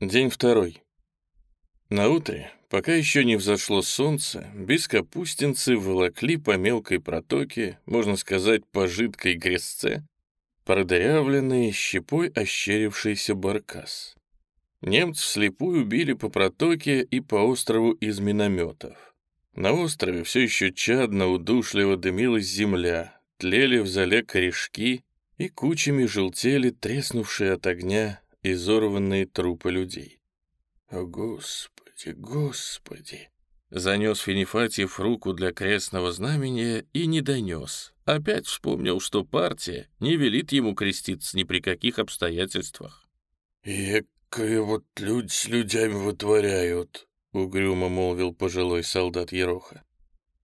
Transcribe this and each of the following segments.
День второй. На утре, пока еще не взошло солнце, бескапустинцы волокли по мелкой протоке, можно сказать, по жидкой грязце, продырявленный щепой ощерившийся баркас. Немцы вслепую били по протоке и по острову из минометов. На острове все еще чадно, удушливо дымилась земля, тлели в зале корешки и кучами желтели треснувшие от огня изорванные трупы людей. «О, Господи, Господи!» Занес Финифатьев руку для крестного знамения и не донес. Опять вспомнил, что партия не велит ему креститься ни при каких обстоятельствах. «Экое вот люди с людьми вытворяют», — угрюмо молвил пожилой солдат Ероха.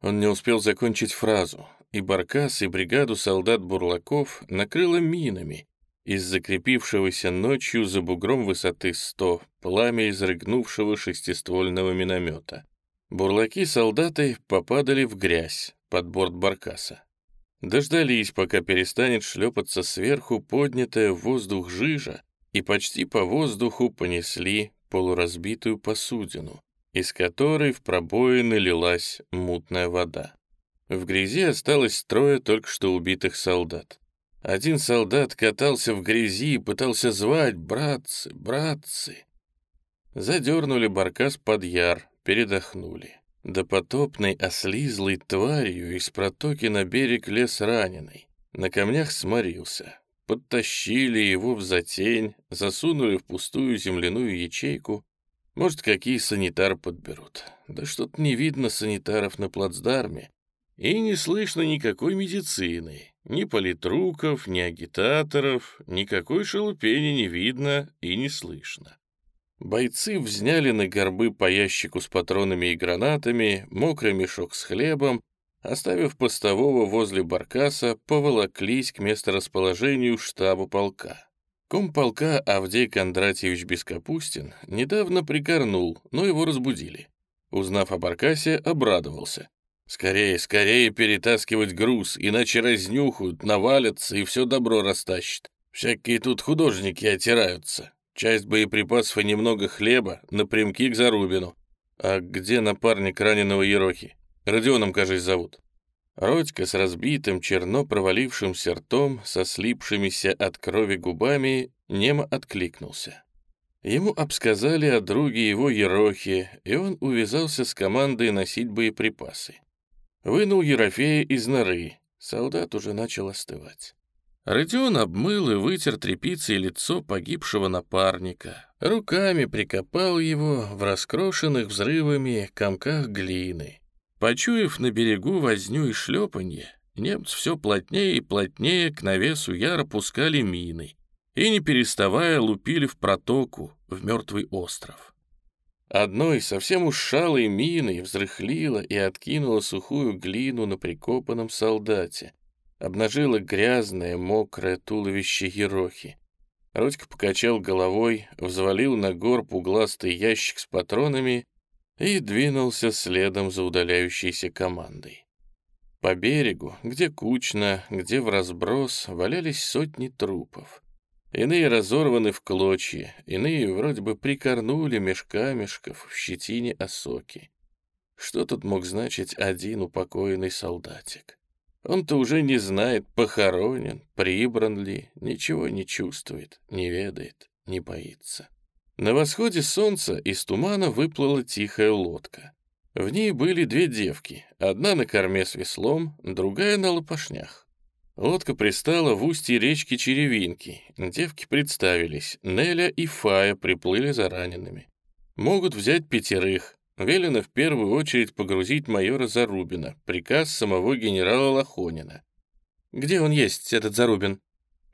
Он не успел закончить фразу, и Баркас, и бригаду солдат-бурлаков накрыло минами, из закрепившегося ночью за бугром высоты 100 пламя изрыгнувшего шестиствольного миномета. Бурлаки-солдаты попадали в грязь под борт баркаса. Дождались, пока перестанет шлепаться сверху поднятая в воздух жижа, и почти по воздуху понесли полуразбитую посудину, из которой в пробоины лилась мутная вода. В грязи осталось трое только что убитых солдат. Один солдат катался в грязи и пытался звать «Братцы! Братцы!». Задернули баркас под яр, передохнули. Допотопной ослизлой тварью из протоки на берег лес раненый. На камнях сморился. Подтащили его в затень, засунули в пустую земляную ячейку. Может, какие санитар подберут. Да что-то не видно санитаров на плацдарме. И не слышно никакой медицины. Ни политруков, ни агитаторов, никакой шелупени не видно и не слышно. Бойцы взняли на горбы по ящику с патронами и гранатами, мокрый мешок с хлебом, оставив постового возле баркаса, поволоклись к месторасположению штаба полка. Комполка Авдей Кондратьевич Бескапустин недавно прикорнул, но его разбудили. Узнав о баркасе, обрадовался. Скорее, скорее перетаскивать груз, иначе разнюхают, навалятся и все добро растащат. Всякие тут художники отираются. Часть боеприпасов и немного хлеба напрямки к Зарубину. А где напарник раненого Ерохи? Родионом, кажется, зовут. Родька с разбитым, черно провалившимся ртом, со слипшимися от крови губами, немо откликнулся. Ему обсказали о друге его Ерохе, и он увязался с командой носить боеприпасы. Вынул Ерофея из норы. Солдат уже начал остывать. Родион обмыл и вытер тряпицей лицо погибшего напарника. Руками прикопал его в раскрошенных взрывами комках глины. Почуяв на берегу возню и шлепанье, немцы все плотнее и плотнее к навесу яра пускали мины и, не переставая, лупили в протоку, в мертвый остров. Одной совсем ушалой миной взрыхлила и откинула сухую глину на прикопанном солдате, обнажила грязное, мокрое туловище Ерохи. Родька покачал головой, взвалил на горб угластый ящик с патронами и двинулся следом за удаляющейся командой. По берегу, где кучно, где в разброс, валялись сотни трупов. Иные разорваны в клочья, иные вроде бы прикорнули меж камешков в щетине осоки. Что тут мог значить один упокоенный солдатик? Он-то уже не знает, похоронен, прибран ли, ничего не чувствует, не ведает, не боится. На восходе солнца из тумана выплыла тихая лодка. В ней были две девки, одна на корме с веслом, другая на лопашнях. Лодка пристала в устье речки Черевинки. Девки представились. Неля и Фая приплыли за ранеными. Могут взять пятерых. Велено в первую очередь погрузить майора Зарубина. Приказ самого генерала Лохонина. «Где он есть, этот Зарубин?»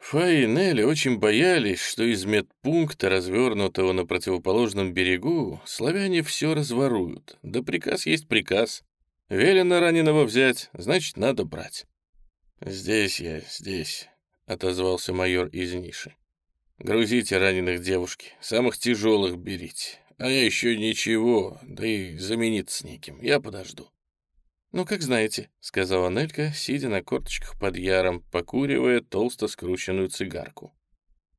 Фая и Нелли очень боялись, что из медпункта, развернутого на противоположном берегу, славяне все разворуют. Да приказ есть приказ. Велено раненого взять, значит, надо брать. «Здесь я, здесь», — отозвался майор из ниши. «Грузите раненых девушки, самых тяжелых берите. А я еще ничего, да и замениться неким, я подожду». «Ну, как знаете», — сказала Нелька, сидя на корточках под яром, покуривая толсто скрученную цигарку.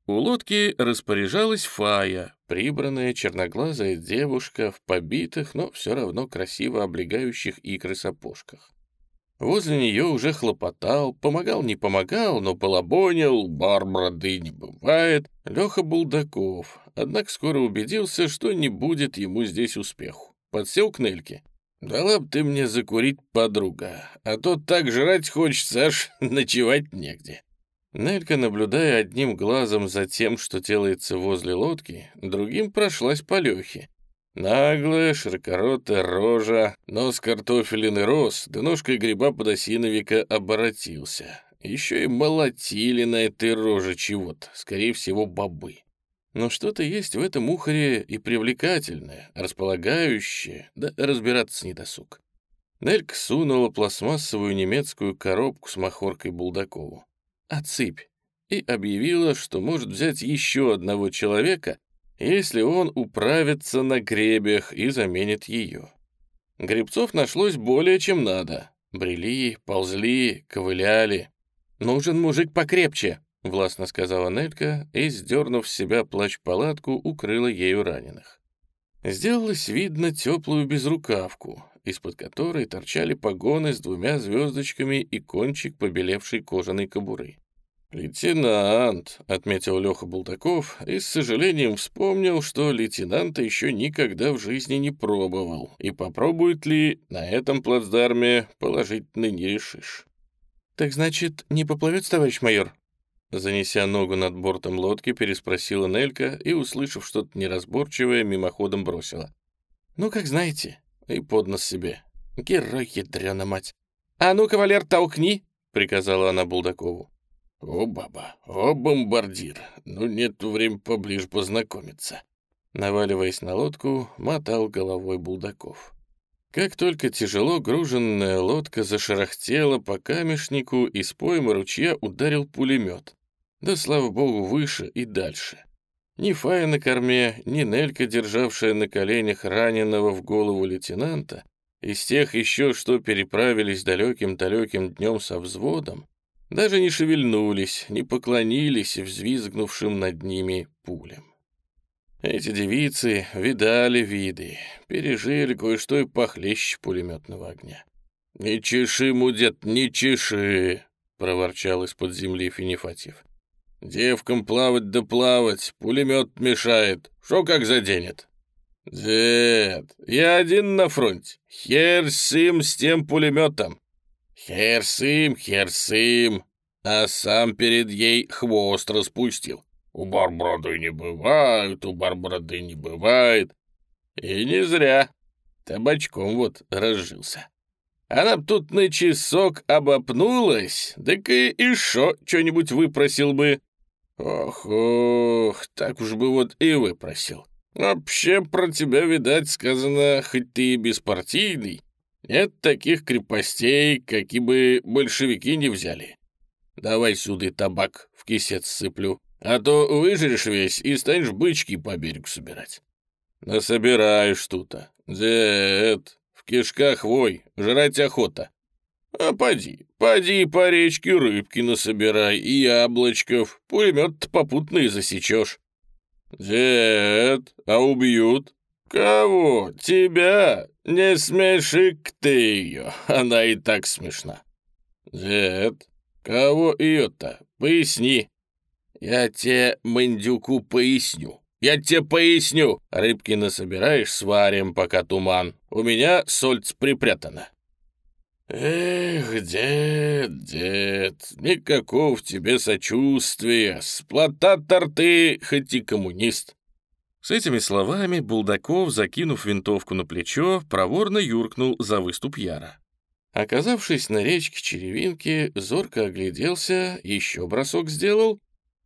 У лодки распоряжалась Фая, прибранная черноглазая девушка в побитых, но все равно красиво облегающих икры сапожках. Возле нее уже хлопотал, помогал, не помогал, но балабонил, барбрады не бывает, Леха Булдаков, однако скоро убедился, что не будет ему здесь успеху. Подсел к Нельке. «Дала б ты мне закурить, подруга, а то так жрать хочется, аж ночевать негде». Нелька, наблюдая одним глазом за тем, что делается возле лодки, другим прошлась по Лехе. Наглая, широкоротая рожа, нос картофелин рос, да ножкой гриба подосиновика оборотился. Еще и молотили на этой роже чего-то, скорее всего, бобы. Но что-то есть в этом ухаре и привлекательное, располагающее, да разбираться не досуг. Нелька сунула пластмассовую немецкую коробку с махоркой Булдакову отсыпь, и объявила, что может взять еще одного человека, если он управится на гребях и заменит ее. Гребцов нашлось более чем надо. Брели, ползли, ковыляли. «Нужен мужик покрепче», — властно сказала Нелька и, сдернув с себя плащ-палатку, укрыла ею раненых. Сделалось видно теплую безрукавку, из-под которой торчали погоны с двумя звездочками и кончик побелевшей кожаной кобуры. «Лейтенант», — отметил Леха Бултаков и с сожалением вспомнил, что лейтенанта еще никогда в жизни не пробовал, и попробует ли на этом плацдарме положительно не решишь. «Так значит, не поплывет, товарищ майор?» Занеся ногу над бортом лодки, переспросила Нелька и, услышав что-то неразборчивое, мимоходом бросила. «Ну, как знаете», и под нос себе. «Герой, ядрёна мать!» «А ну, кавалер, толкни!» — приказала она Булдакову. «О, баба, о, бомбардир, ну нет времени поближе познакомиться». Наваливаясь на лодку, мотал головой Булдаков. Как только тяжело груженная лодка зашарахтела по камешнику, из поймы ручья ударил пулемет. Да, слава богу, выше и дальше. Ни Фая на корме, ни Нелька, державшая на коленях раненого в голову лейтенанта, из тех еще, что переправились далеким-далеким днем со взводом, даже не шевельнулись, не поклонились взвизгнувшим над ними пулям. Эти девицы видали виды, пережили кое-что и похлеще пулеметного огня. «Не чеши, мудет, не чеши!» — проворчал из-под земли Финифатьев. «Девкам плавать да плавать, пулемет мешает, что как заденет?» «Дед, я один на фронте, хер сим с тем пулеметом. Херсим, херсим, а сам перед ей хвост распустил. У барброды не бывает, у барброды не бывает. И не зря. Табачком вот разжился. Она б тут на часок обопнулась, так и еще что-нибудь выпросил бы. Ох, ох, так уж бы вот и выпросил. Вообще про тебя, видать, сказано, хоть ты и беспартийный, нет таких крепостей, какие бы большевики не взяли. Давай сюда табак, в кисет сыплю, а то выжрешь весь и станешь бычки по берегу собирать. Насобираешь тут-то. Дед, в кишках вой, жрать охота. А поди, поди по речке рыбки насобирай и яблочков, пулемет попутно и засечешь. Дед, а убьют? Кого? Тебя? Не смеши-к ты ее, она и так смешна. Дед, кого ее-то? Поясни. Я тебе, мандюку, поясню. Я тебе поясню. Рыбки насобираешь, сварим, пока туман. У меня сольц припрятана. Эх, дед, дед, никакого в тебе сочувствия. Сплотатор ты, хоть и коммунист. С этими словами Булдаков, закинув винтовку на плечо, проворно юркнул за выступ Яра. Оказавшись на речке Черевинки, зорко огляделся, еще бросок сделал,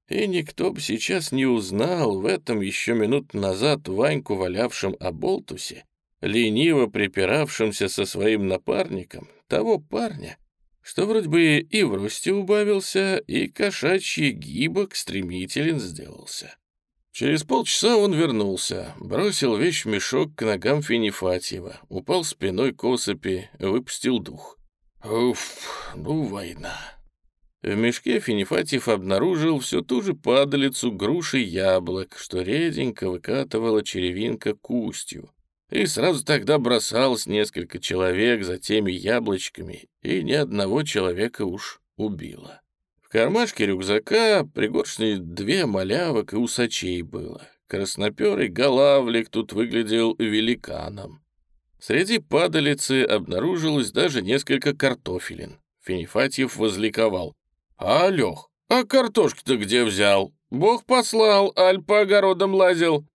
и никто бы сейчас не узнал в этом еще минут назад Ваньку, валявшем о болтусе, лениво припиравшимся со своим напарником, того парня, что вроде бы и в росте убавился, и кошачий гибок стремителен сделался. Через полчаса он вернулся, бросил вещь мешок к ногам Финифатьева, упал спиной к осыпи, выпустил дух. Уф, ну война. В мешке Финифатьев обнаружил всю ту же падалицу груши яблок, что реденько выкатывала черевинка кустью. И сразу тогда бросалось несколько человек за теми яблочками, и ни одного человека уж убило. В кармашке рюкзака пригоршни две малявок и усачей было. Красноперый голавлик тут выглядел великаном. Среди падалицы обнаружилось даже несколько картофелин. Финифатьев возликовал. «А, Лех, а картошки-то где взял? Бог послал, аль по огородам лазил».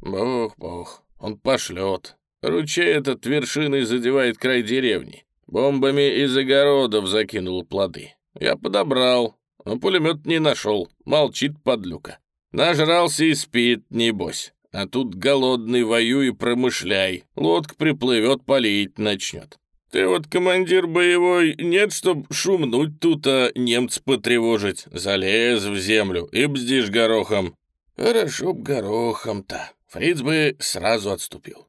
«Бог, бог, он пошлет. Ручей этот вершиной задевает край деревни. Бомбами из огородов закинул плоды. Я подобрал, но пулемет не нашел. Молчит подлюка. Нажрался и спит, небось. А тут голодный воюй и промышляй. Лодка приплывет, полить начнет. Ты вот командир боевой, нет, чтоб шумнуть тут, а немца потревожить. Залез в землю и бздишь горохом. Хорошо б горохом-то. Фриц бы сразу отступил.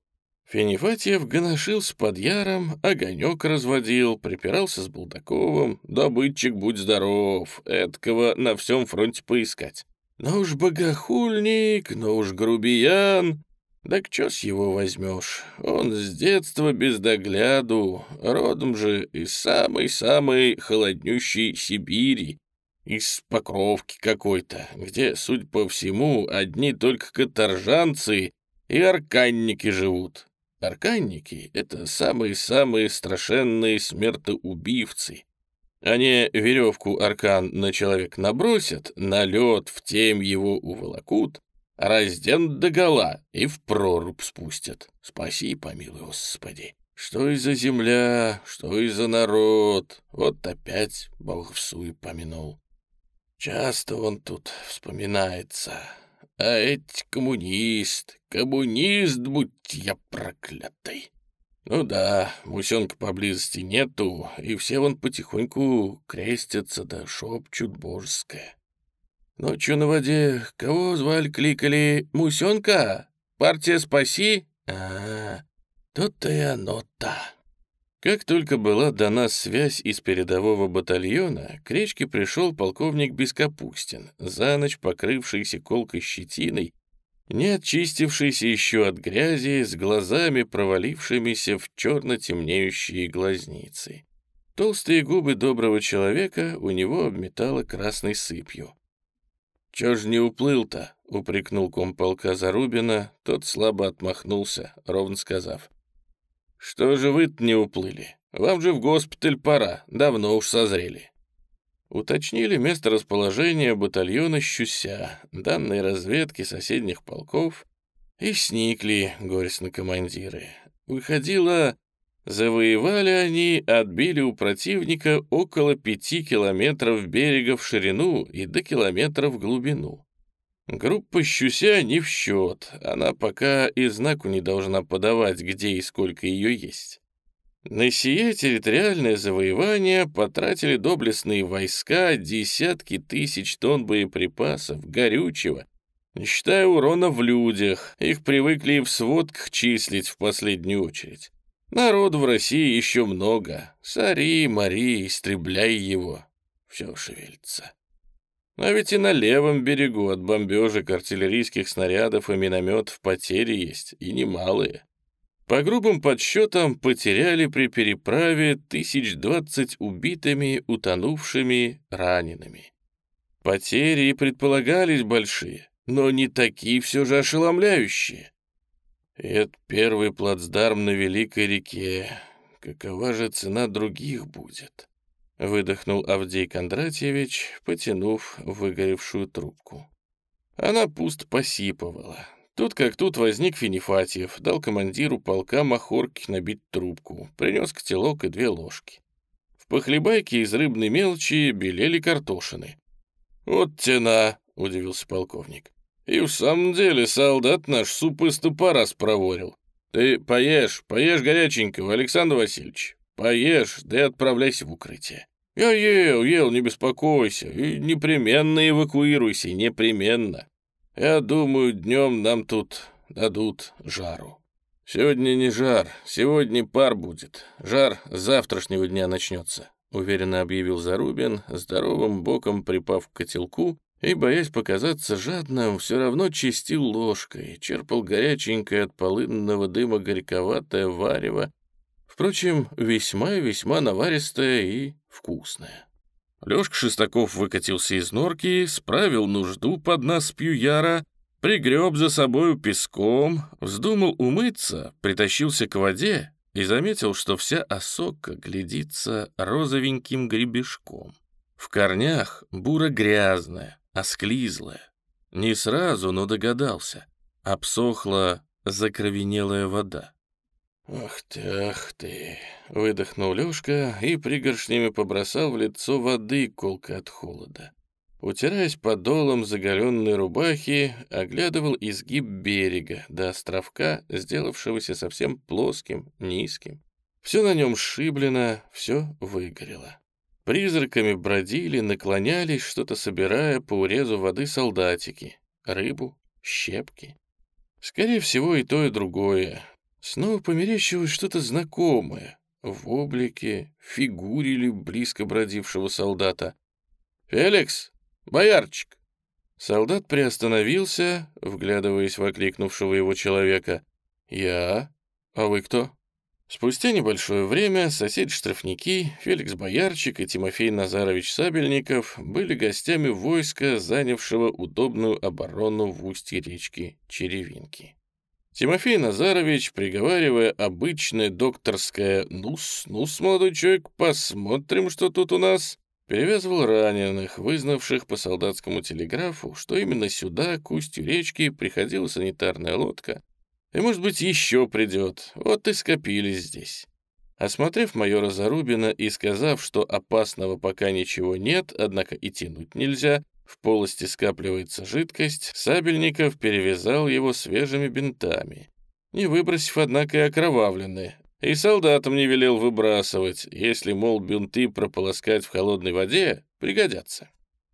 Финифатьев гоношился под яром, огонек разводил, припирался с Булдаковым. Добытчик, будь здоров, эткого на всем фронте поискать. Но уж богохульник, но уж грубиян. Так чё с его возьмешь? Он с детства без догляду, родом же из самой-самой холоднющей Сибири, из Покровки какой-то, где, судя по всему, одни только каторжанцы и арканники живут. Арканники — это самые-самые страшенные смертоубивцы. Они веревку аркан на человек набросят, на лед в темь его уволокут, разденут догола и в прорубь спустят. Спаси, помилуй, Господи. Что и за земля, что и за народ. Вот опять Бог в суе помянул. Часто он тут вспоминается. А эти коммунист, коммунист, будь я проклятый. Ну да, мусенка поблизости нету, и все вон потихоньку крестятся да шепчут божеское. Ночью на воде кого звали, кликали? Мусенка? Партия «Спаси»? А, тут-то и оно-то. Как только была дана связь из передового батальона, к речке пришел полковник Бескапустин, за ночь покрывшийся колкой щетиной не очистившийся еще от грязи, с глазами провалившимися в черно темнеющие глазницы. Толстые губы доброго человека у него обметало красной сыпью. «Чё ж не уплыл-то?» — упрекнул комполка Зарубина, тот слабо отмахнулся, ровно сказав. «Что же вы-то не уплыли? Вам же в госпиталь пора, давно уж созрели». Уточнили место расположения батальона «Щуся», данные разведки соседних полков, и сникли горестно командиры. Выходило, завоевали они, отбили у противника около пяти километров берега в ширину и до километра в глубину. Группа «Щуся» не в счет, она пока и знаку не должна подавать, где и сколько ее есть. На сие территориальное завоевание потратили доблестные войска десятки тысяч тонн боеприпасов, горючего, не считая урона в людях, их привыкли и в сводках числить в последнюю очередь. Народ в России еще много. Сари, Мари, истребляй его. Все шевелится. А ведь и на левом берегу от бомбежек артиллерийских снарядов и минометов потери есть, и немалые. По грубым подсчетам, потеряли при переправе тысяч двадцать убитыми, утонувшими, ранеными. Потери предполагались большие, но не такие все же ошеломляющие. Это первый плацдарм на Великой реке. Какова же цена других будет? Выдохнул Авдей Кондратьевич, потянув выгоревшую трубку. Она пуст посипывала. Тут как тут возник Финифатьев, дал командиру полка махорки набить трубку, принес котелок и две ложки. В похлебайке из рыбной мелочи белели картошины. «Вот тена!» — удивился полковник. «И в самом деле солдат наш суп из топора спроворил. Ты поешь, поешь горяченького, Александр Васильевич. Поешь, да и отправляйся в укрытие. Я ел, ел, не беспокойся, и непременно эвакуируйся, непременно. Я думаю, днем нам тут дадут жару. Сегодня не жар, сегодня пар будет. Жар с завтрашнего дня начнется. уверенно объявил Зарубин, здоровым боком припав к котелку и, боясь показаться жадным, все равно чистил ложкой, черпал горяченькое от полынного дыма горьковатое варево, впрочем, весьма и весьма наваристое и вкусное. Лёшка Шестаков выкатился из норки, справил нужду под насыпью яра, пригреб за собою песком, вздумал умыться, притащился к воде и заметил, что вся осока глядится розовеньким гребешком. В корнях бура грязная, осклизлая. Не сразу, но догадался. Обсохла закровенелая вода. «Ах ты, ах ты!» — выдохнул Лёшка и пригоршнями побросал в лицо воды колко от холода. Утираясь подолом заголенной рубахи, оглядывал изгиб берега до островка, сделавшегося совсем плоским, низким. Все на нем сшиблено, все выгорело. Призраками бродили, наклонялись, что-то собирая по урезу воды солдатики, рыбу, щепки. Скорее всего, и то, и другое. Снова померещилось что-то знакомое в облике, фигуре ли близко бродившего солдата. «Феликс! Боярчик!» Солдат приостановился, вглядываясь в окликнувшего его человека. «Я? А вы кто?» Спустя небольшое время соседи-штрафники Феликс Боярчик и Тимофей Назарович Сабельников были гостями войска, занявшего удобную оборону в устье речки Черевинки. Тимофей Назарович, приговаривая обычное докторское «Ну-с, ну-с, молодой человек, посмотрим, что тут у нас», перевязывал раненых, вызнавших по солдатскому телеграфу, что именно сюда, к устью речки, приходила санитарная лодка, и, может быть, еще придет, вот и скопились здесь. Осмотрев майора Зарубина и сказав, что опасного пока ничего нет, однако и тянуть нельзя, в полости скапливается жидкость, Сабельников перевязал его свежими бинтами, не выбросив, однако, и окровавленные, и солдатам не велел выбрасывать, если, мол, бинты прополоскать в холодной воде, пригодятся.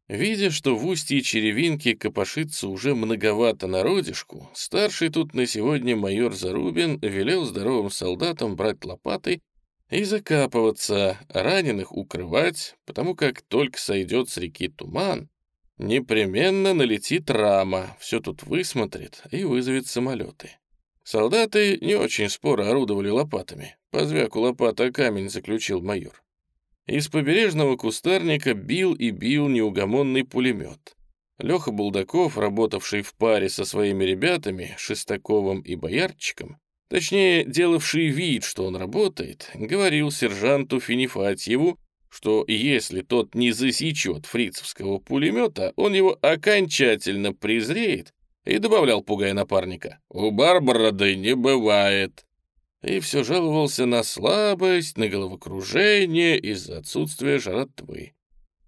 Видя, что в устье черевинки копошится уже многовато народишку, старший тут на сегодня майор Зарубин велел здоровым солдатам брать лопаты и закапываться, раненых укрывать, потому как только сойдет с реки туман, Непременно налетит рама, все тут высмотрит и вызовет самолеты. Солдаты не очень споро орудовали лопатами. По звяку лопата камень заключил майор. Из побережного кустарника бил и бил неугомонный пулемет. Леха Булдаков, работавший в паре со своими ребятами, Шестаковым и Боярчиком, точнее, делавший вид, что он работает, говорил сержанту Финифатьеву, что если тот не засечет фрицевского пулемета, он его окончательно презреет, и добавлял, пугая напарника, «У Барбарады не бывает». И все жаловался на слабость, на головокружение из-за отсутствия жратвы.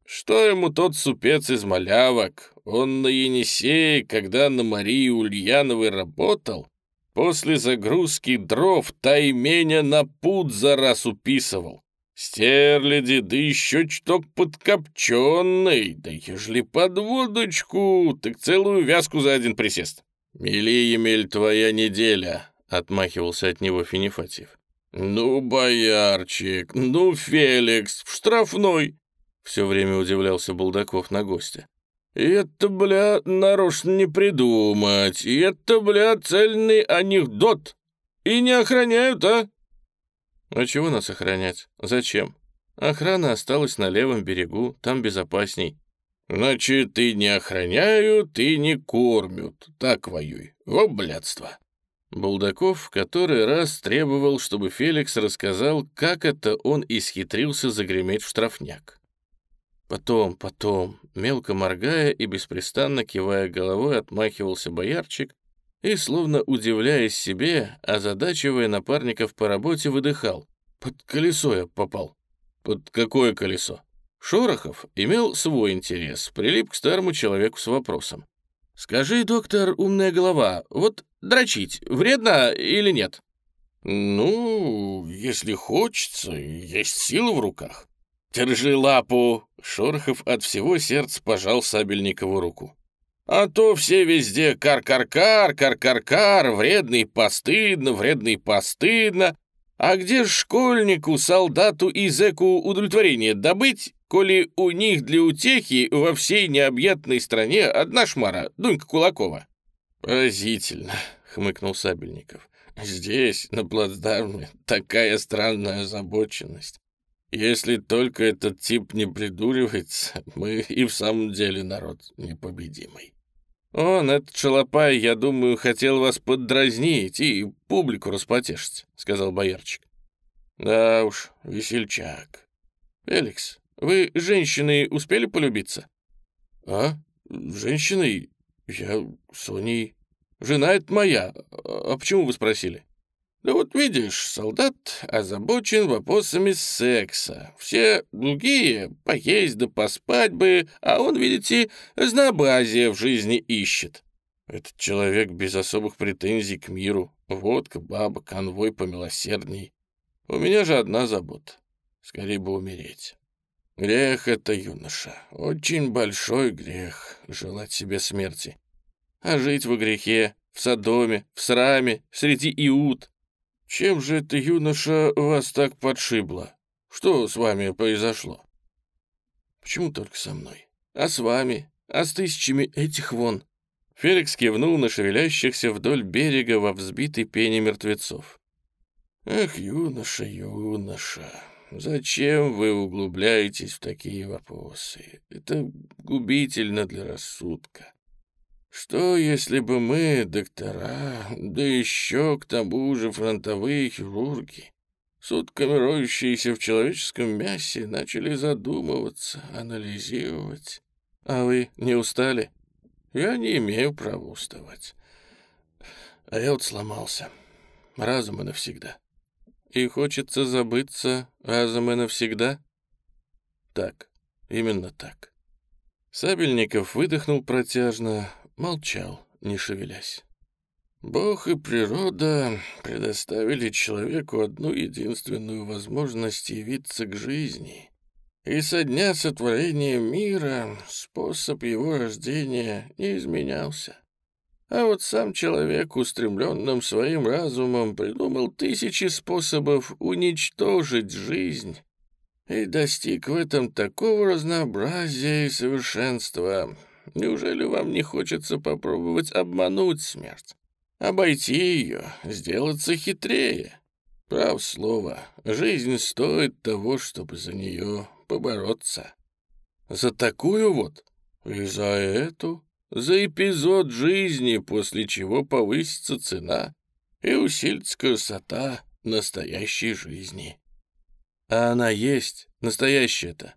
Что ему тот супец из малявок? Он на Енисее, когда на Марии Ульяновой работал, после загрузки дров тайменя на путь за раз уписывал. Стерляди, да еще чуток подкопченный, да ежели под водочку, так целую вязку за один присест. «Мели, Емель, твоя неделя», — отмахивался от него Финифатьев. «Ну, боярчик, ну, Феликс, в штрафной!» Все время удивлялся Булдаков на гостя. «Это, бля, нарочно не придумать, это, бля, цельный анекдот. И не охраняют, а? А чего нас охранять? Зачем? Охрана осталась на левом берегу, там безопасней. Значит, и не охраняют, и не кормят. Так воюй. Во блядство. Булдаков в который раз требовал, чтобы Феликс рассказал, как это он исхитрился загреметь в штрафняк. Потом, потом, мелко моргая и беспрестанно кивая головой, отмахивался боярчик, и, словно удивляясь себе, озадачивая напарников по работе, выдыхал. «Под колесо я попал». «Под какое колесо?» Шорохов имел свой интерес, прилип к старому человеку с вопросом. «Скажи, доктор, умная голова, вот дрочить вредно или нет?» «Ну, если хочется, есть сила в руках». «Держи лапу!» — Шорохов от всего сердца пожал Сабельникову руку. А то все везде кар-кар-кар, кар-кар-кар, вредно и постыдно, вредно и постыдно. А где школьнику, солдату и зэку удовлетворение добыть, коли у них для утехи во всей необъятной стране одна шмара, Дунька Кулакова?» «Поразительно», — хмыкнул Сабельников. «Здесь, на плацдарме, такая странная озабоченность. Если только этот тип не придуривается, мы и в самом деле народ непобедимый». «Он, этот шалопай, я думаю, хотел вас поддразнить и публику распотешить», — сказал боярчик. «Да уж, весельчак. Феликс, вы женщиной успели полюбиться?» «А? Женщиной? Я Соней. Жена это моя. А почему вы спросили?» Да вот видишь, солдат озабочен вопросами секса. Все другие поесть да поспать бы, а он, видите, разнообразие в жизни ищет. Этот человек без особых претензий к миру. Водка, баба, конвой помилосердней. У меня же одна забота. Скорее бы умереть. Грех это, юноша, очень большой грех желать себе смерти. А жить во грехе, в Содоме, в Сраме, среди Иуд, чем же это, юноша, вас так подшибло? Что с вами произошло? Почему только со мной? А с вами? А с тысячами этих вон? Феликс кивнул на шевелящихся вдоль берега во взбитой пене мертвецов. «Ах, юноша, юноша, зачем вы углубляетесь в такие вопросы? Это губительно для рассудка. Что, если бы мы, доктора, да еще к тому же фронтовые хирурги, сутками роющиеся в человеческом мясе, начали задумываться, анализировать? А вы не устали? Я не имею права уставать. А я вот сломался. Разум и навсегда. И хочется забыться разом и навсегда? Так, именно так. Сабельников выдохнул протяжно, молчал, не шевелясь. Бог и природа предоставили человеку одну единственную возможность явиться к жизни. И со дня сотворения мира способ его рождения не изменялся. А вот сам человек, устремленным своим разумом, придумал тысячи способов уничтожить жизнь и достиг в этом такого разнообразия и совершенства, Неужели вам не хочется попробовать обмануть смерть? Обойти ее, сделаться хитрее? Прав слово, жизнь стоит того, чтобы за нее побороться. За такую вот и за эту, за эпизод жизни, после чего повысится цена и усилится красота настоящей жизни. А она есть, настоящая-то.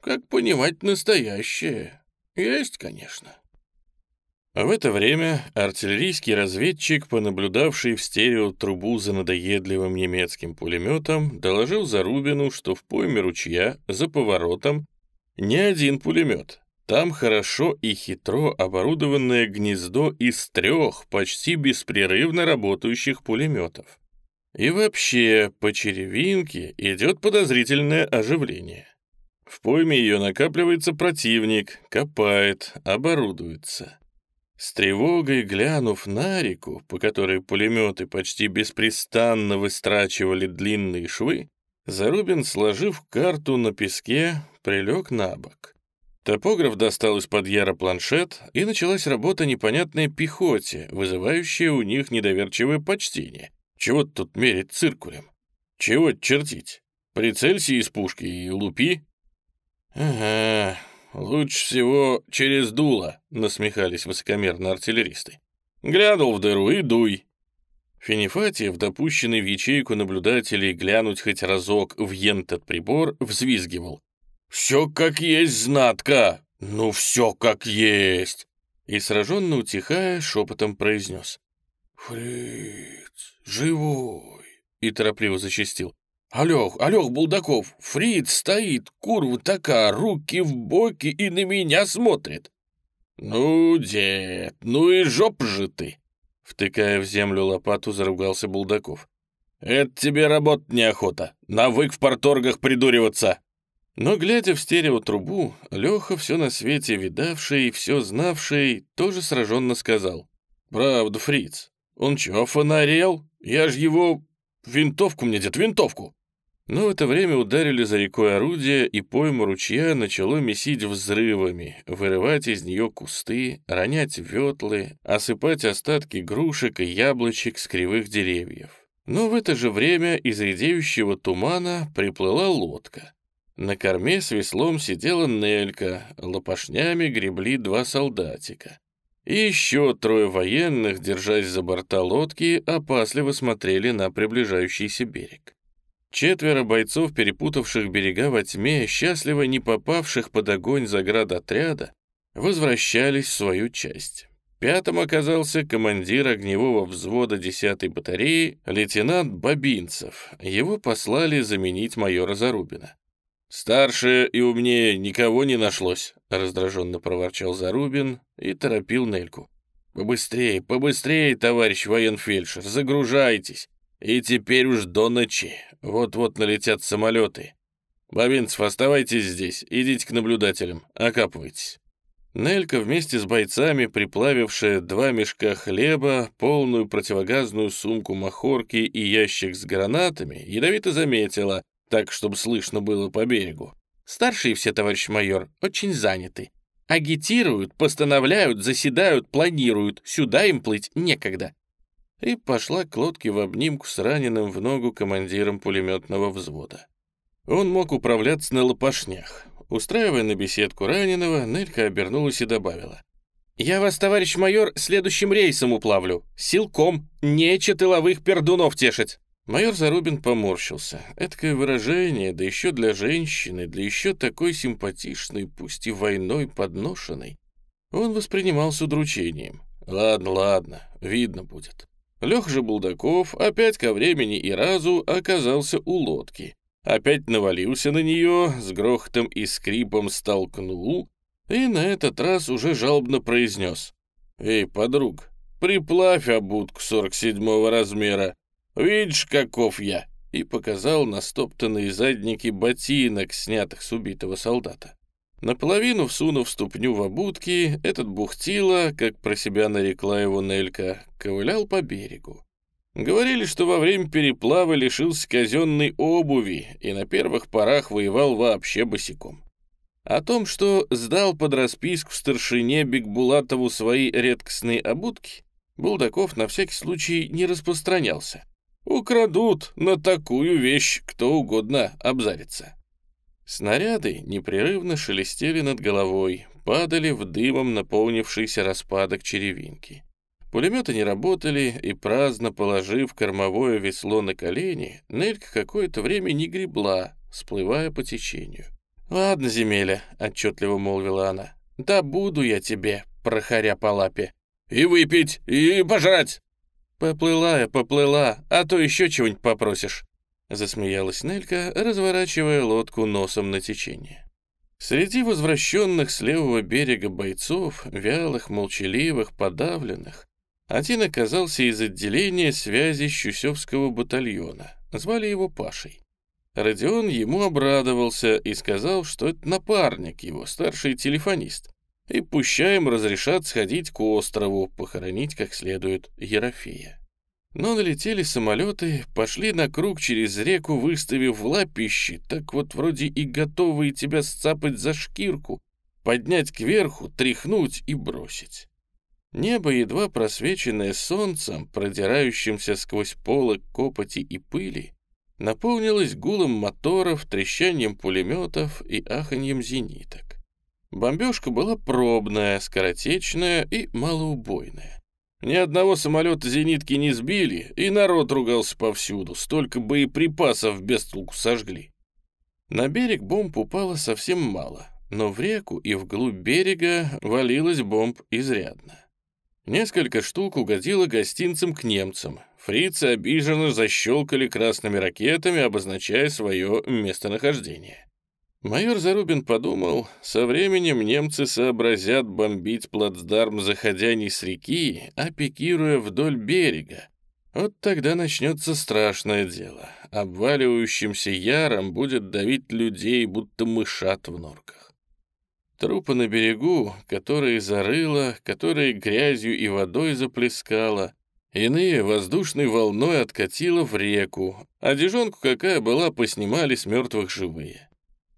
Как понимать настоящее? «Есть, конечно». А в это время артиллерийский разведчик, понаблюдавший в стереотрубу за надоедливым немецким пулеметом, доложил Зарубину, что в пойме ручья, за поворотом, не один пулемет. Там хорошо и хитро оборудованное гнездо из трех почти беспрерывно работающих пулеметов. И вообще, по черевинке идет подозрительное оживление. В пойме ее накапливается противник, копает, оборудуется. С тревогой глянув на реку, по которой пулеметы почти беспрестанно выстрачивали длинные швы, Зарубин, сложив карту на песке, прилег на бок. Топограф достал из-под яра планшет, и началась работа непонятной пехоте, вызывающая у них недоверчивое почтение. Чего тут мерить циркулем? Чего чертить? Прицелься из пушки и лупи. «Ага, лучше всего через дуло», — насмехались высокомерно артиллеристы. «Глянул в дыру и дуй». Финифатьев, допущенный в ячейку наблюдателей глянуть хоть разок в ентот прибор, взвизгивал. «Все как есть, знатка! Ну все как есть!» И сраженно утихая, шепотом произнес. «Фриц, живой!» И торопливо зачастил. Алёх, Алёх Булдаков, Фрид стоит, курва такая, руки в боки и на меня смотрит. Ну, дед, ну и жоп же ты. Втыкая в землю лопату, заругался Булдаков. Это тебе работать неохота, навык в порторгах придуриваться. Но, глядя в стереотрубу, Леха, все на свете видавший, все знавший, тоже сраженно сказал. «Правда, фриц, он чё, фонарел? Я ж его Винтовку мне, дед, винтовку!» Но в это время ударили за рекой орудия, и пойма ручья начало месить взрывами, вырывать из нее кусты, ронять ветлы, осыпать остатки грушек и яблочек с кривых деревьев. Но в это же время из редеющего тумана приплыла лодка. На корме с веслом сидела Нелька, лопашнями гребли два солдатика. И еще трое военных, держась за борта лодки, опасливо смотрели на приближающийся берег. Четверо бойцов, перепутавших берега во тьме, счастливо не попавших под огонь заградотряда, возвращались в свою часть. Пятым оказался командир огневого взвода 10-й батареи, лейтенант Бабинцев. Его послали заменить майора Зарубина. «Старше и умнее никого не нашлось», — раздраженно проворчал Зарубин и торопил Нельку. «Побыстрее, побыстрее, товарищ военфельдшер, загружайтесь. И теперь уж до ночи. Вот-вот налетят самолеты. Бабинцев, оставайтесь здесь, идите к наблюдателям, окапывайтесь». Нелька вместе с бойцами, приплавившая два мешка хлеба, полную противогазную сумку махорки и ящик с гранатами, ядовито заметила, так, чтобы слышно было по берегу. «Старшие все, товарищ майор, очень заняты. Агитируют, постановляют, заседают, планируют. Сюда им плыть некогда и пошла к лодке в обнимку с раненым в ногу командиром пулеметного взвода. Он мог управляться на лопашнях. Устраивая на беседку раненого, Нелька обернулась и добавила. «Я вас, товарищ майор, следующим рейсом уплавлю. Силком. Нече тыловых пердунов тешить». Майор Зарубин поморщился. Эдакое выражение, да еще для женщины, для еще такой симпатичной, пусть и войной подношенной, он воспринимал с удручением. «Ладно, ладно, видно будет». Лех же Булдаков опять ко времени и разу оказался у лодки. Опять навалился на нее, с грохотом и скрипом столкнул, и на этот раз уже жалобно произнес. «Эй, подруг, приплавь обудку 47-го размера. Видишь, каков я!» и показал на стоптанные задники ботинок, снятых с убитого солдата. Наполовину всунув ступню в обутки, этот бухтило, как про себя нарекла его Нелька, ковылял по берегу. Говорили, что во время переплава лишился казенной обуви и на первых порах воевал вообще босиком. О том, что сдал под расписку старшине Бекбулатову свои редкостные обутки, Булдаков на всякий случай не распространялся. Украдут на такую вещь кто угодно обзарится. Снаряды непрерывно шелестели над головой, падали в дымом наполнившийся распадок черевинки. Пулеметы не работали, и праздно положив кормовое весло на колени, Нелька какое-то время не гребла, сплывая по течению. «Ладно, земеля», — отчетливо молвила она, — «да буду я тебе, прохоря по лапе». «И выпить, и пожрать!» «Поплыла я, поплыла, а то еще чего-нибудь попросишь». Засмеялась Нелька, разворачивая лодку носом на течение. Среди возвращенных с левого берега бойцов, вялых, молчаливых, подавленных, один оказался из отделения связи Щусевского батальона. Звали его Пашей. Родион ему обрадовался и сказал, что это напарник его, старший телефонист, и пущаем разрешат сходить к острову, похоронить как следует Ерофея. Но налетели самолеты, пошли на круг через реку, выставив лапищи, так вот вроде и готовые тебя сцапать за шкирку, поднять кверху, тряхнуть и бросить. Небо, едва просвеченное солнцем, продирающимся сквозь полок копоти и пыли, наполнилось гулом моторов, трещанием пулеметов и аханьем зениток. Бомбежка была пробная, скоротечная и малоубойная. Ни одного самолета зенитки не сбили, и народ ругался повсюду, столько боеприпасов без толку сожгли. На берег бомб упало совсем мало, но в реку и вглубь берега валилось бомб изрядно. Несколько штук угодило гостинцам к немцам. Фрицы обиженно защелкали красными ракетами, обозначая свое местонахождение. Майор Зарубин подумал, со временем немцы сообразят бомбить плацдарм, заходя не с реки, а пикируя вдоль берега. Вот тогда начнется страшное дело. Обваливающимся яром будет давить людей, будто мышат в норках. Трупы на берегу, которые зарыло, которые грязью и водой заплескало, Иные воздушной волной откатило в реку, а дежонку какая была, поснимали с мертвых живые.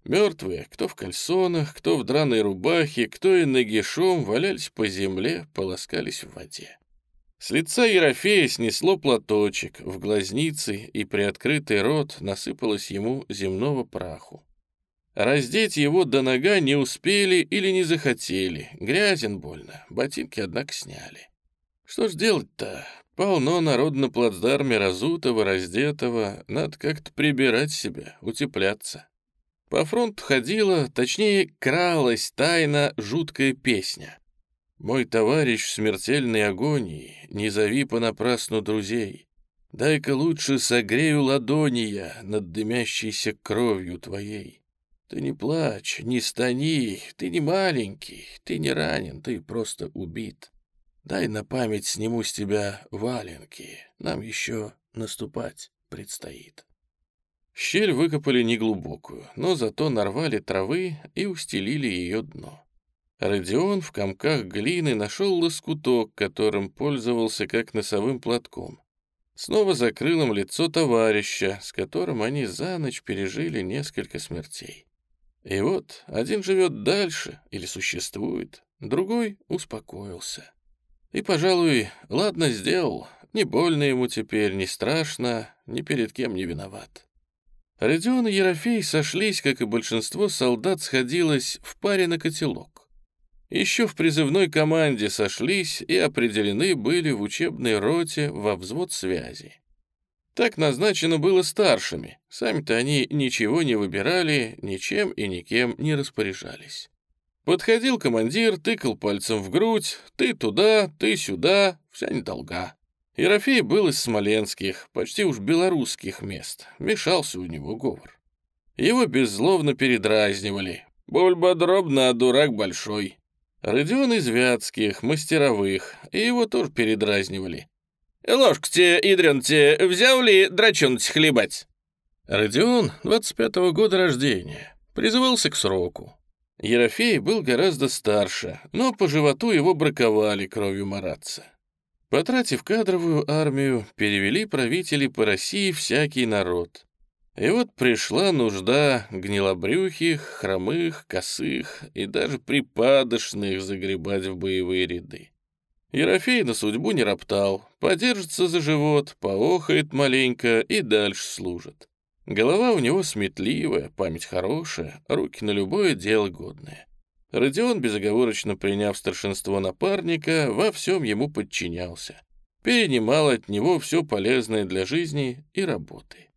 Мертвые, кто в кальсонах, кто в драной рубахе, кто и нагишом, валялись по земле, полоскались в воде. С лица Ерофея снесло платочек, в глазницы и приоткрытый рот насыпалось ему земного праху. Раздеть его до нога не успели или не захотели, грязен больно, ботинки, однако, сняли. Что ж делать-то? Полно народ на плацдарме разутого, раздетого, надо как-то прибирать себя, утепляться. По фронту ходила, точнее, кралась тайна жуткая песня. «Мой товарищ в смертельной агонии, не зови понапрасну друзей. Дай-ка лучше согрею ладони я над дымящейся кровью твоей. Ты не плачь, не стани, ты не маленький, ты не ранен, ты просто убит. Дай на память сниму с тебя валенки, нам еще наступать предстоит». Щель выкопали неглубокую, но зато нарвали травы и устелили ее дно. Родион в комках глины нашел лоскуток, которым пользовался как носовым платком. Снова закрыл им лицо товарища, с которым они за ночь пережили несколько смертей. И вот один живет дальше или существует, другой успокоился. И, пожалуй, ладно сделал, не больно ему теперь, не страшно, ни перед кем не виноват. Родион и Ерофей сошлись, как и большинство солдат сходилось в паре на котелок. Еще в призывной команде сошлись и определены были в учебной роте во взвод связи. Так назначено было старшими, сами-то они ничего не выбирали, ничем и никем не распоряжались. Подходил командир, тыкал пальцем в грудь, ты туда, ты сюда, вся недолга. Ерофей был из смоленских, почти уж белорусских мест. Мешался у него говор. Его беззловно передразнивали. Бульба дробна, а дурак большой. Родион из Вятских, мастеровых, и его тоже передразнивали. «Ложку те, идрен те, взял ли драчонать хлебать?» Родион, 25-го года рождения, призывался к сроку. Ерофей был гораздо старше, но по животу его браковали кровью мараться. Потратив кадровую армию, перевели правители по России всякий народ. И вот пришла нужда гнилобрюхих, хромых, косых и даже припадочных загребать в боевые ряды. Ерофей на судьбу не роптал, подержится за живот, поохает маленько и дальше служит. Голова у него сметливая, память хорошая, руки на любое дело годные. Родион, безоговорочно приняв старшинство напарника, во всем ему подчинялся. Перенимал от него все полезное для жизни и работы.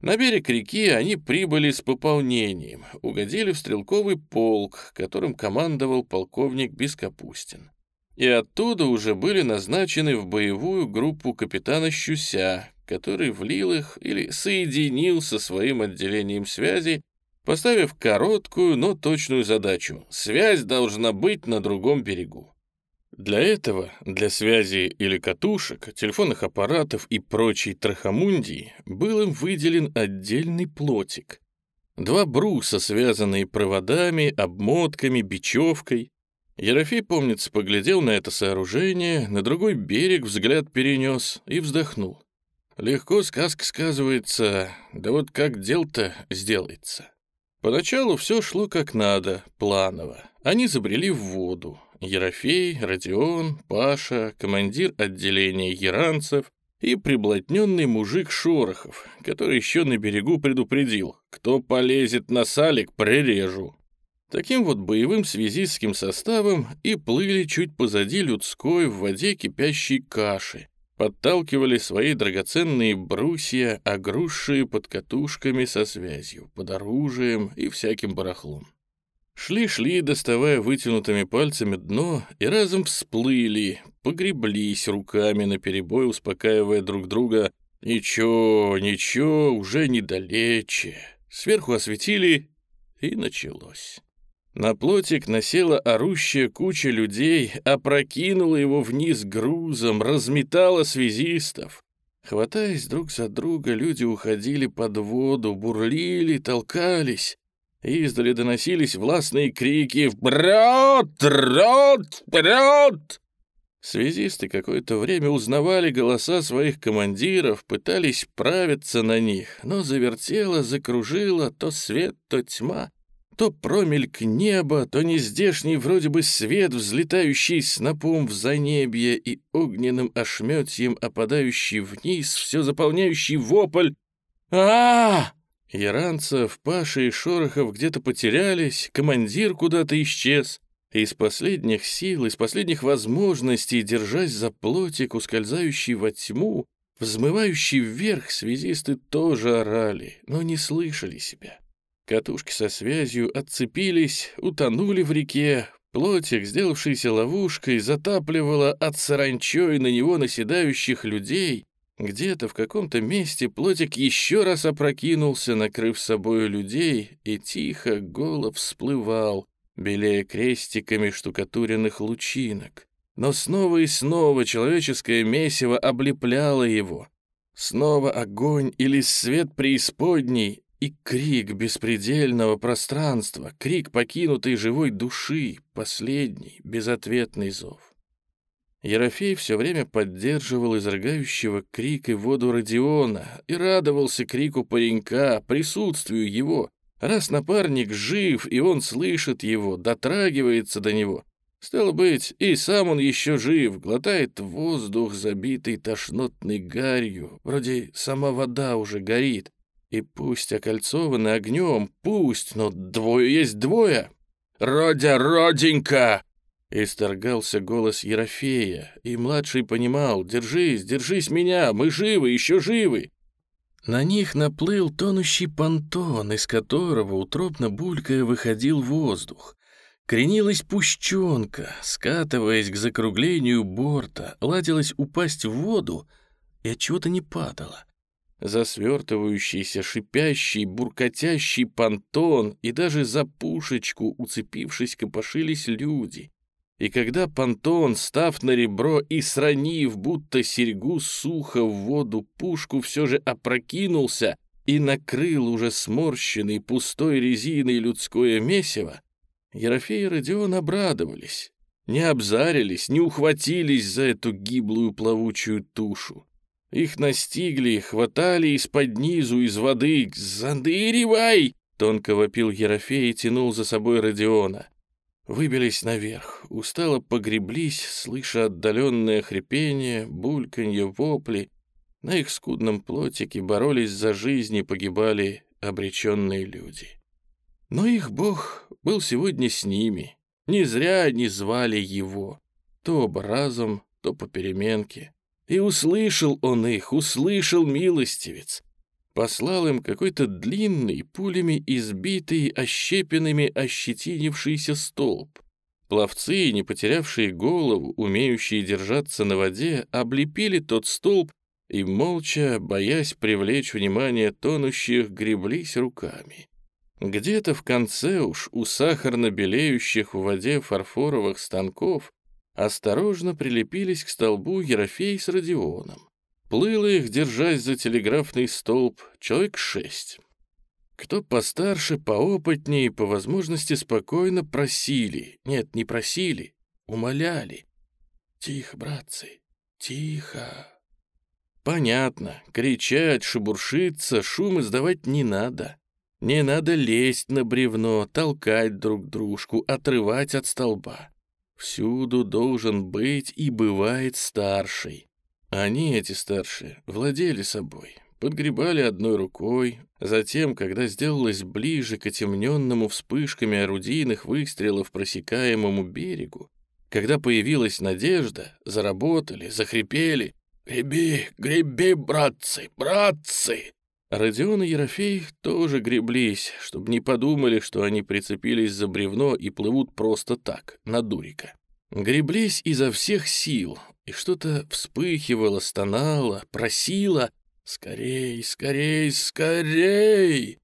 На берег реки они прибыли с пополнением, угодили в стрелковый полк, которым командовал полковник Бескапустин. И оттуда уже были назначены в боевую группу капитана Щуся, который влил их или соединил со своим отделением связи поставив короткую, но точную задачу. Связь должна быть на другом берегу. Для этого, для связи или катушек, телефонных аппаратов и прочей трахомундии, был им выделен отдельный плотик. Два бруса, связанные проводами, обмотками, бечевкой. Ерофей, помнится, поглядел на это сооружение, на другой берег взгляд перенес и вздохнул. Легко сказка сказывается, да вот как дел-то сделается. Поначалу все шло как надо, планово. Они забрели в воду. Ерофей, Родион, Паша, командир отделения еранцев и приблотненный мужик Шорохов, который еще на берегу предупредил, кто полезет на салик, прирежу. Таким вот боевым связистским составом и плыли чуть позади людской в воде кипящей каши, подталкивали свои драгоценные брусья, огрузшие под катушками со связью, под оружием и всяким барахлом. Шли-шли, доставая вытянутыми пальцами дно, и разом всплыли, погреблись руками наперебой, успокаивая друг друга. «Ничего, ничего, уже недалече». Сверху осветили, и началось. На плотик насела орущая куча людей, опрокинула его вниз грузом, разметала связистов. Хватаясь друг за друга, люди уходили под воду, бурлили, толкались. Издали доносились властные крики «Вперед! Вперед! Вперед!» Связисты какое-то время узнавали голоса своих командиров, пытались правиться на них, но завертело, закружило то свет, то тьма, то промельк неба, то нездешний вроде бы свет, взлетающий снопом в занебье и огненным ошметьем опадающий вниз, все заполняющий вопль а, -а, -а Яранцев, Паша и Шорохов где-то потерялись, командир куда-то исчез. Из последних сил, из последних возможностей, держась за плотик, ускользающий во тьму, взмывающий вверх, связисты тоже орали, но не слышали себя. Катушки со связью отцепились, утонули в реке, плотик, сделавшийся ловушкой, затапливало от саранчой на него наседающих людей. Где-то в каком-то месте плотик еще раз опрокинулся, накрыв собою людей, и тихо голо всплывал, белее крестиками штукатуренных лучинок. Но снова и снова человеческое месиво облепляло его. Снова огонь или свет преисподней, и крик беспредельного пространства, крик покинутой живой души, последний, безответный зов. Ерофей все время поддерживал изрыгающего крик и воду Родиона и радовался крику паренька, присутствию его, Раз напарник жив, и он слышит его, дотрагивается до него, стало быть, и сам он еще жив, глотает воздух, забитый тошнотной гарью, вроде сама вода уже горит, и пусть окольцованы огнем, пусть, но двое есть двое. «Родя, роденька!» Исторгался голос Ерофея, и младший понимал, «Держись, держись меня, мы живы, еще живы!» На них наплыл тонущий понтон, из которого, утробно булькая, выходил воздух. Кренилась пущенка, скатываясь к закруглению борта, ладилась упасть в воду и от чего-то не падала. Засвертывающийся, шипящий, буркотящий понтон и даже за пушечку, уцепившись, копошились люди. И когда понтон, став на ребро и сранив, будто серьгу сухо в воду пушку, все же опрокинулся и накрыл уже сморщенный пустой резиной людское месиво, Ерофей и Родион обрадовались, не обзарились, не ухватились за эту гиблую плавучую тушу. Их настигли, хватали из-под низу, из воды. «Задыривай!» — тонко вопил Ерофей и тянул за собой Родиона. Выбились наверх, устало погреблись, слыша отдаленное хрипение, бульканье, вопли. На их скудном плотике боролись за жизнь и погибали обреченные люди. Но их бог был сегодня с ними. Не зря они звали его. То оба разом, то по переменке. И услышал он их, услышал милостивец послал им какой-то длинный, пулями избитый, ощепенными, ощетинившийся столб. Пловцы, не потерявшие голову, умеющие держаться на воде, облепили тот столб и, молча, боясь привлечь внимание тонущих, греблись руками. Где-то в конце уж у сахарно белеющих в воде фарфоровых станков осторожно прилепились к столбу Ерофей с Родионом. Плыло их, держась за телеграфный столб, человек шесть. Кто постарше, поопытнее, по возможности спокойно просили. Нет, не просили, умоляли. Тихо, братцы, тихо. Понятно, кричать, шебуршиться, шум издавать не надо. Не надо лезть на бревно, толкать друг дружку, отрывать от столба. Всюду должен быть и бывает старший. Они, эти старшие, владели собой, подгребали одной рукой, затем, когда сделалось ближе к отемненному вспышками орудийных выстрелов просекаемому берегу, когда появилась надежда, заработали, захрипели. «Греби, греби, братцы, братцы!» Родион и Ерофей тоже греблись, чтобы не подумали, что они прицепились за бревно и плывут просто так, на дурика. Греблись изо всех сил, и что-то вспыхивало, стонало, просило «Скорей, скорей, скорей!»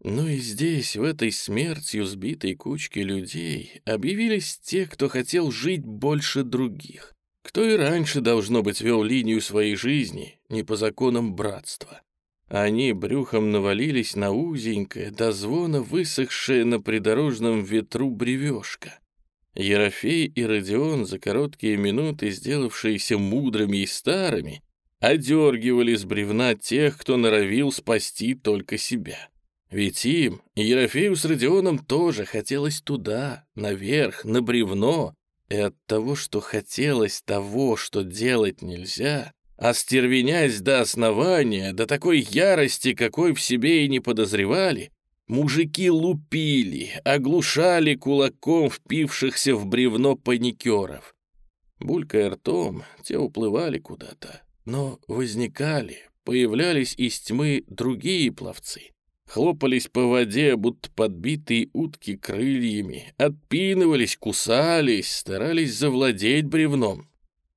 Но и здесь, в этой смертью сбитой кучке людей, объявились те, кто хотел жить больше других, кто и раньше, должно быть, вел линию своей жизни, не по законам братства. Они брюхом навалились на узенькое, до звона высохшее на придорожном ветру бревешко. Ерофей и Родион, за короткие минуты сделавшиеся мудрыми и старыми, одергивали с бревна тех, кто норовил спасти только себя. Ведь им, Ерофею с Родионом тоже хотелось туда, наверх, на бревно, и от того, что хотелось того, что делать нельзя, остервенясь до основания, до такой ярости, какой в себе и не подозревали, мужики лупили, оглушали кулаком впившихся в бревно паникеров. Булькая ртом, те уплывали куда-то, но возникали, появлялись из тьмы другие пловцы. Хлопались по воде, будто подбитые утки крыльями, отпинывались, кусались, старались завладеть бревном.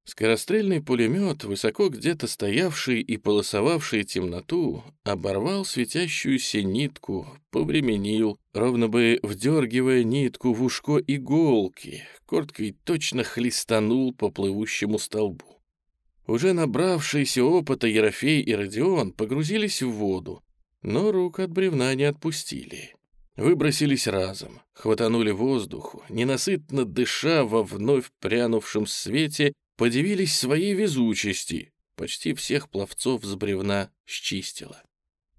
Скорострельный пулемет, высоко где-то стоявший и полосовавший темноту, оборвал светящуюся нитку, повременил, ровно бы вдергивая нитку в ушко иголки, корткой точно хлестанул по плывущему столбу. Уже набравшиеся опыта Ерофей и Родион погрузились в воду, но рук от бревна не отпустили. Выбросились разом, хватанули воздуху, ненасытно дыша во вновь прянувшем свете, подивились своей везучести. Почти всех пловцов с бревна счистило.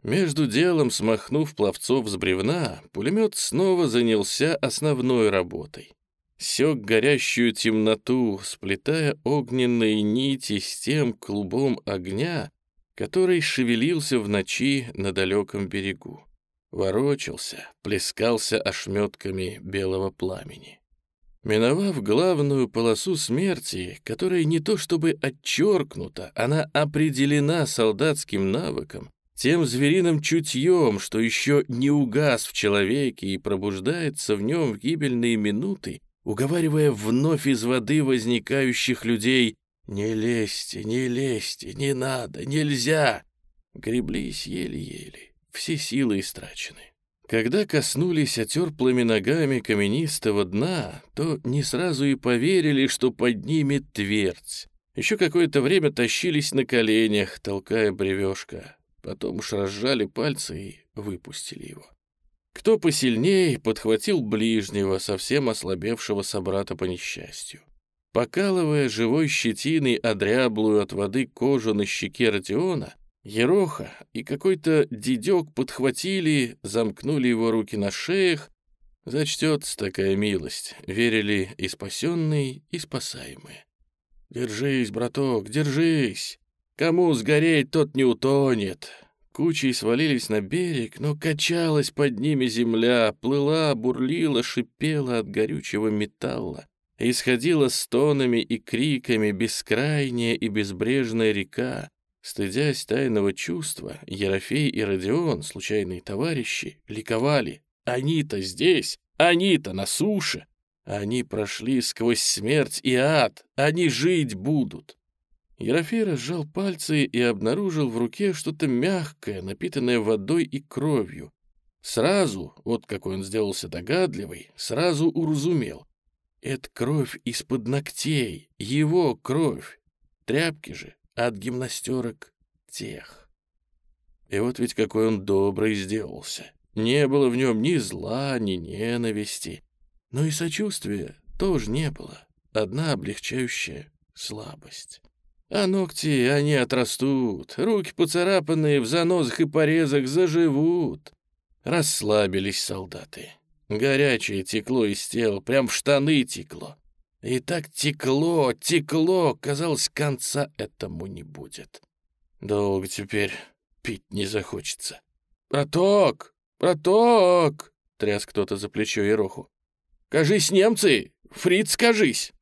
Между делом, смахнув пловцов с бревна, пулемет снова занялся основной работой сёк горящую темноту, сплетая огненные нити с тем клубом огня, который шевелился в ночи на далеком берегу. Ворочался, плескался ошметками белого пламени. Миновав главную полосу смерти, которая не то чтобы отчеркнута, она определена солдатским навыком, тем звериным чутьем, что еще не угас в человеке и пробуждается в нем в гибельные минуты, уговаривая вновь из воды возникающих людей «Не лезьте, не лезьте, не надо, нельзя!» Греблись еле-еле, все силы истрачены. Когда коснулись отерплыми ногами каменистого дна, то не сразу и поверили, что поднимет твердь. Еще какое-то время тащились на коленях, толкая бревешка. Потом уж разжали пальцы и выпустили его. Кто посильнее, подхватил ближнего, совсем ослабевшего собрата по несчастью. Покалывая живой щетиной одряблую от воды кожу на щеке Родиона, Ероха и какой-то дедек подхватили, замкнули его руки на шеях. Зачтется такая милость, верили и спасенные, и спасаемые. «Держись, браток, держись! Кому сгореть, тот не утонет!» Кучей свалились на берег, но качалась под ними земля, плыла, бурлила, шипела от горючего металла. Исходила стонами и криками бескрайняя и безбрежная река. Стыдясь тайного чувства, Ерофей и Родион, случайные товарищи, ликовали. Они-то здесь, они-то на суше. Они прошли сквозь смерть и ад, они жить будут. Ерофей разжал пальцы и обнаружил в руке что-то мягкое, напитанное водой и кровью. Сразу, вот какой он сделался догадливый, сразу уразумел. Это кровь из-под ногтей, его кровь. Тряпки же от гимнастерок тех. И вот ведь какой он добрый сделался. Не было в нем ни зла, ни ненависти. Но и сочувствия тоже не было. Одна облегчающая слабость. А ногти, они отрастут, руки поцарапанные в занозах и порезах заживут. Расслабились солдаты. Горячее текло из тела, прям в штаны текло. И так текло, текло, казалось, конца этому не будет. Долго теперь пить не захочется. «Проток! Проток!» — тряс кто-то за плечо Ероху. «Кажись, немцы! Фриц, кажись!»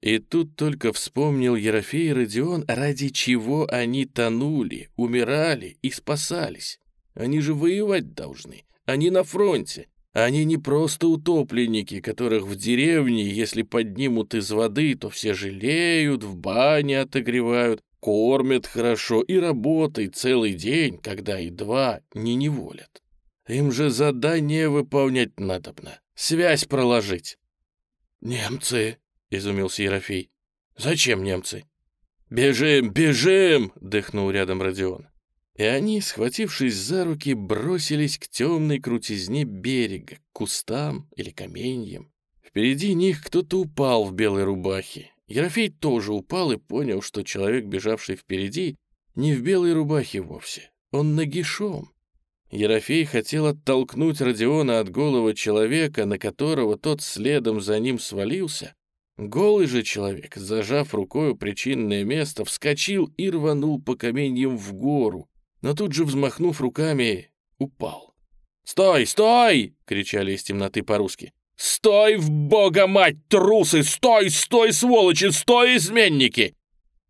И тут только вспомнил Ерофей и Родион, ради чего они тонули, умирали и спасались. Они же воевать должны, они на фронте. Они не просто утопленники, которых в деревне, если поднимут из воды, то все жалеют, в бане отогревают, кормят хорошо и работают целый день, когда и два не неволят. Им же задание выполнять надобно, связь проложить. «Немцы!» изумился Ерофей. «Зачем немцы?» «Бежим, бежим!» — дыхнул рядом Родион. И они, схватившись за руки, бросились к темной крутизне берега, к кустам или каменьям. Впереди них кто-то упал в белой рубахе. Ерофей тоже упал и понял, что человек, бежавший впереди, не в белой рубахе вовсе. Он нагишом. Ерофей хотел оттолкнуть Родиона от голого человека, на которого тот следом за ним свалился. Голый же человек, зажав рукою причинное место, вскочил и рванул по каменьям в гору, но тут же, взмахнув руками, упал. «Стой, стой!» — кричали из темноты по-русски. «Стой, в бога мать, трусы! Стой, стой, сволочи! Стой, изменники!»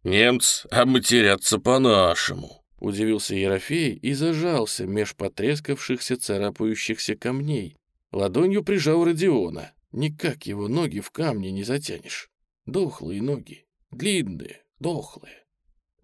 «Немцы обматерятся по-нашему», — удивился Ерофей и зажался меж потрескавшихся царапающихся камней. Ладонью прижал Родиона. Никак его ноги в камне не затянешь. Дохлые ноги, длинные, дохлые.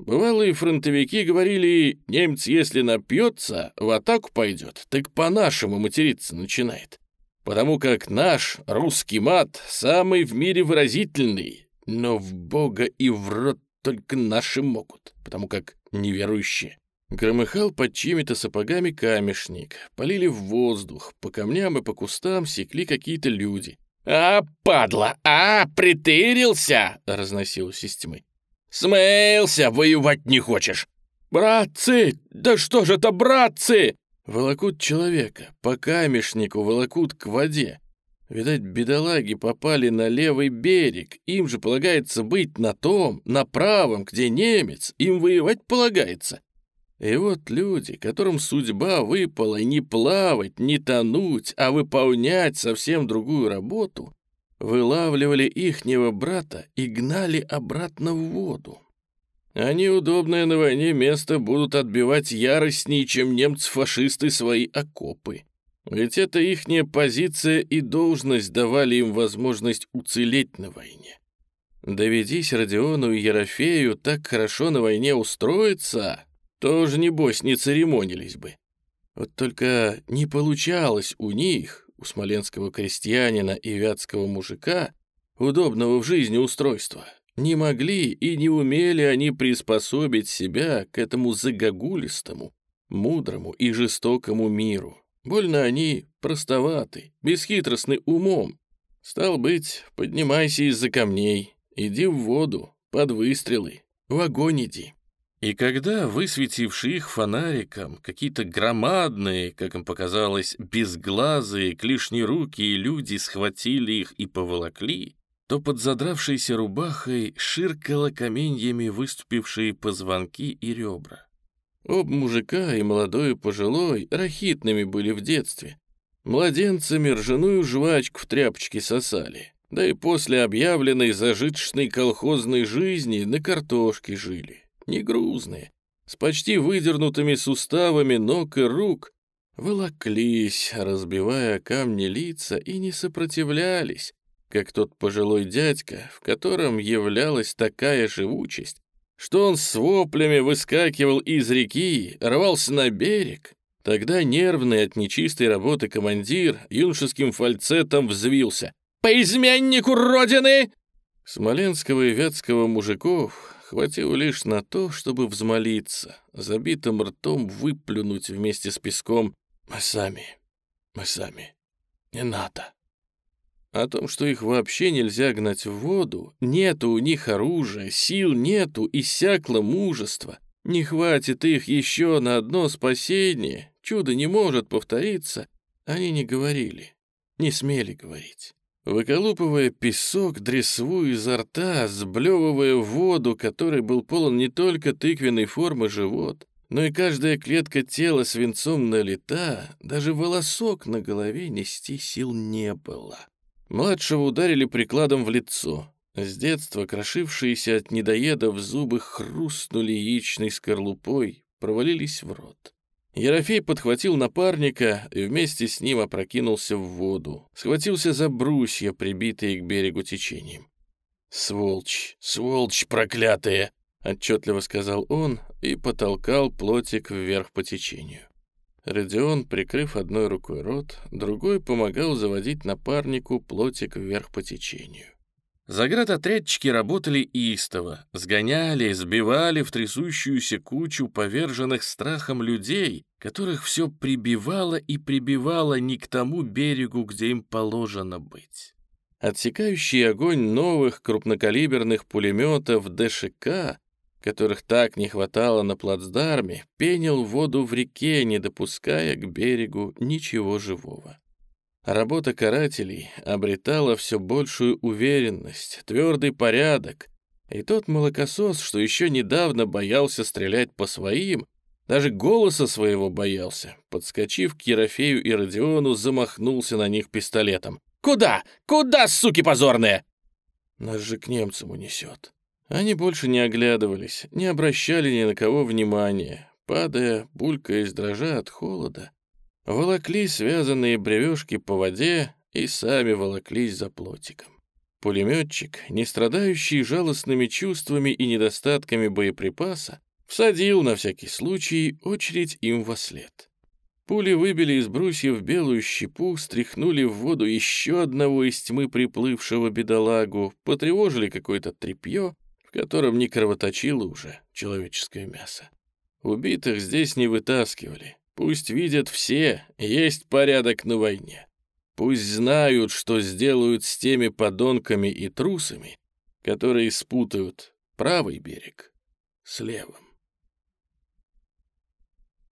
Бывалые фронтовики говорили, немец, если напьется, в атаку пойдет, так по-нашему материться начинает. Потому как наш русский мат самый в мире выразительный, но в бога и в рот только наши могут, потому как неверующие. Громыхал под чьими-то сапогами камешник, полили в воздух, по камням и по кустам секли какие-то люди. «А, падла! А, притырился!» — разносилось из тьмы. «Смеялся, воевать не хочешь!» «Братцы! Да что же это, братцы!» Волокут человека, по камешнику волокут к воде. Видать, бедолаги попали на левый берег, им же полагается быть на том, на правом, где немец, им воевать полагается. И вот люди, которым судьба выпала не плавать, не тонуть, а выполнять совсем другую работу, вылавливали ихнего брата и гнали обратно в воду. Они удобное на войне место будут отбивать яростнее, чем немцы-фашисты свои окопы. Ведь это ихняя позиция и должность давали им возможность уцелеть на войне. Доведись Родиону и Ерофею так хорошо на войне устроиться, тоже, небось, не церемонились бы. Вот только не получалось у них, у смоленского крестьянина и вятского мужика, удобного в жизни устройства. Не могли и не умели они приспособить себя к этому загогулистому, мудрому и жестокому миру. Больно они простоваты, бесхитростны умом. Стал быть, поднимайся из-за камней, иди в воду, под выстрелы, в огонь иди. И когда, высветившие их фонариком, какие-то громадные, как им показалось, безглазые, клешнерукие люди схватили их и поволокли, то под задравшейся рубахой ширкало каменьями выступившие позвонки и ребра. Об мужика и молодой и пожилой рахитными были в детстве. Младенцами ржаную жвачку в тряпочке сосали, да и после объявленной зажиточной колхозной жизни на картошке жили не грузные, с почти выдернутыми суставами ног и рук, волоклись, разбивая камни лица, и не сопротивлялись, как тот пожилой дядька, в котором являлась такая живучесть, что он с воплями выскакивал из реки, рвался на берег. Тогда нервный от нечистой работы командир юношеским фальцетом взвился. «По изменнику Родины!» Смоленского и Вятского мужиков хватило лишь на то, чтобы взмолиться, забитым ртом выплюнуть вместе с песком «Мы сами, мы сами, не надо». О том, что их вообще нельзя гнать в воду, нету у них оружия, сил нету, иссякло мужество, не хватит их еще на одно спасение, чудо не может повториться, они не говорили, не смели говорить. Выколупывая песок, дресву изо рта, сблевывая воду, который был полон не только тыквенной формы живот, но и каждая клетка тела свинцом налита, даже волосок на голове нести сил не было. Младшего ударили прикладом в лицо. С детства крошившиеся от недоедов зубы хрустнули яичной скорлупой, провалились в рот. Ерофей подхватил напарника и вместе с ним опрокинулся в воду. Схватился за брусья, прибитые к берегу течением. «Сволочь, сволочь проклятая!» — отчетливо сказал он и потолкал плотик вверх по течению. Родион, прикрыв одной рукой рот, другой помогал заводить напарнику плотик вверх по течению. Заградотрядчики работали истово, сгоняли, сбивали в трясущуюся кучу поверженных страхом людей, которых все прибивало и прибивало не к тому берегу, где им положено быть. Отсекающий огонь новых крупнокалиберных пулеметов ДШК, которых так не хватало на плацдарме, пенил воду в реке, не допуская к берегу ничего живого. Работа карателей обретала все большую уверенность, твердый порядок, и тот молокосос, что еще недавно боялся стрелять по своим, даже голоса своего боялся, подскочив к Ерофею и Родиону, замахнулся на них пистолетом. «Куда? Куда, суки позорные?» Нас же к немцам унесет. Они больше не оглядывались, не обращали ни на кого внимания, падая, булькаясь, дрожа от холода. Волокли связанные бревешки по воде и сами волоклись за плотиком. Пулеметчик, не страдающий жалостными чувствами и недостатками боеприпаса, всадил на всякий случай очередь им во след. Пули выбили из брусьев белую щепу, стряхнули в воду еще одного из тьмы приплывшего бедолагу, потревожили какое-то тряпье, в котором не кровоточило уже человеческое мясо. Убитых здесь не вытаскивали. Пусть видят все, есть порядок на войне. Пусть знают, что сделают с теми подонками и трусами, которые спутают правый берег с левым.